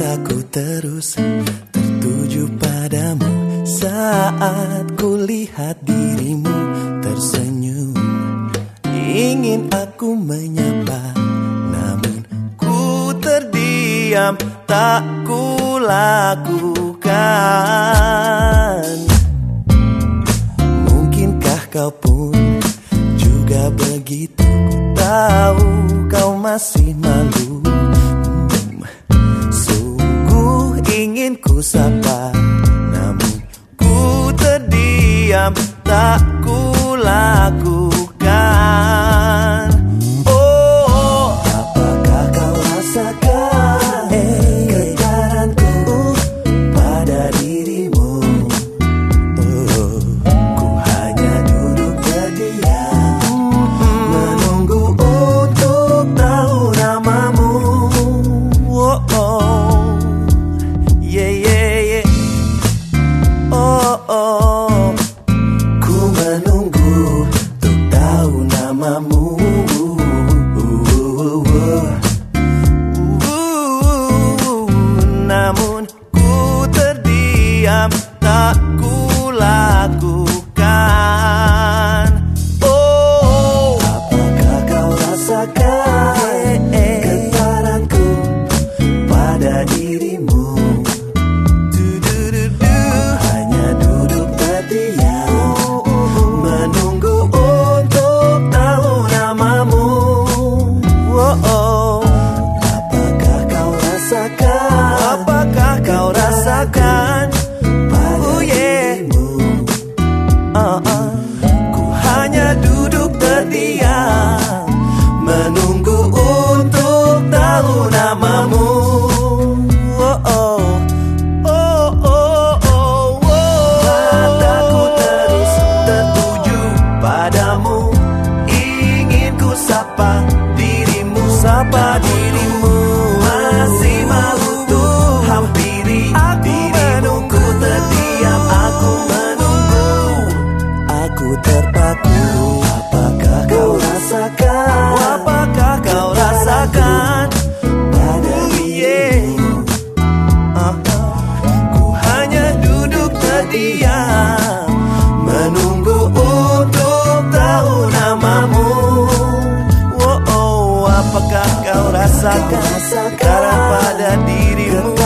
Mataku terus tertuju padamu. Saat kulihat dirimu tersenyum Ingin aku menyapa Namun ku terdiam Tak ku lakukan Mungkinkah kau pun juga begitu? Ku tahu kau masih malu ingin ku sapa Namun ku terdiam tak ku lakukan. Oh apakah kau rasakan uh. Ku hanya duduk terdiam Menunggu untuk tahu namamu oh, oh. Oh, oh, oh, oh. Mataku terus tertuju padamu Ingin ku sapa dirimu Sapa dirimu rasakan Sekarang pada dirimu